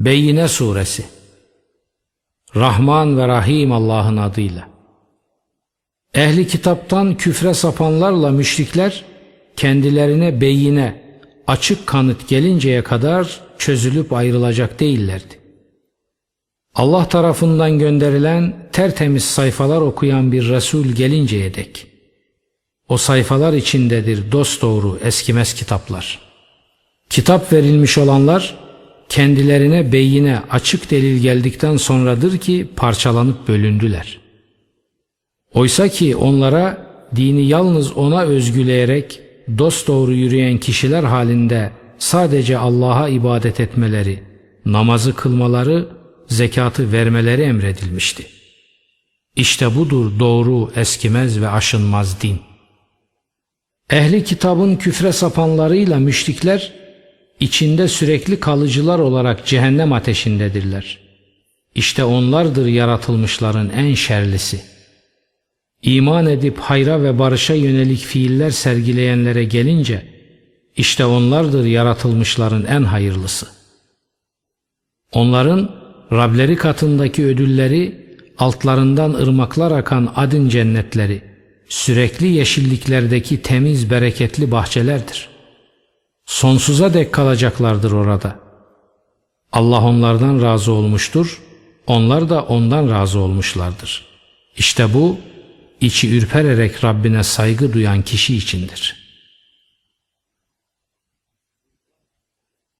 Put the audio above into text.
Beyyine Suresi Rahman ve Rahim Allah'ın adıyla Ehli kitaptan küfre sapanlarla müşrikler kendilerine beyine açık kanıt gelinceye kadar çözülüp ayrılacak değillerdi. Allah tarafından gönderilen tertemiz sayfalar okuyan bir Resul gelinceye dek. O sayfalar içindedir dosdoğru eskimez kitaplar. Kitap verilmiş olanlar kendilerine beyine açık delil geldikten sonradır ki parçalanıp bölündüler. Oysa ki onlara dini yalnız ona özgüleyerek dosdoğru yürüyen kişiler halinde sadece Allah'a ibadet etmeleri, namazı kılmaları, zekatı vermeleri emredilmişti. İşte budur doğru, eskimez ve aşınmaz din. Ehli kitabın küfre sapanlarıyla müşrikler içinde sürekli kalıcılar olarak cehennem ateşindedirler. İşte onlardır yaratılmışların en şerlisi. İman edip hayra ve barışa yönelik fiiller sergileyenlere gelince, işte onlardır yaratılmışların en hayırlısı. Onların Rableri katındaki ödülleri, altlarından ırmaklar akan adın cennetleri, sürekli yeşilliklerdeki temiz bereketli bahçelerdir. Sonsuza dek kalacaklardır orada. Allah onlardan razı olmuştur, onlar da ondan razı olmuşlardır. İşte bu, içi ürpererek Rabbine saygı duyan kişi içindir.''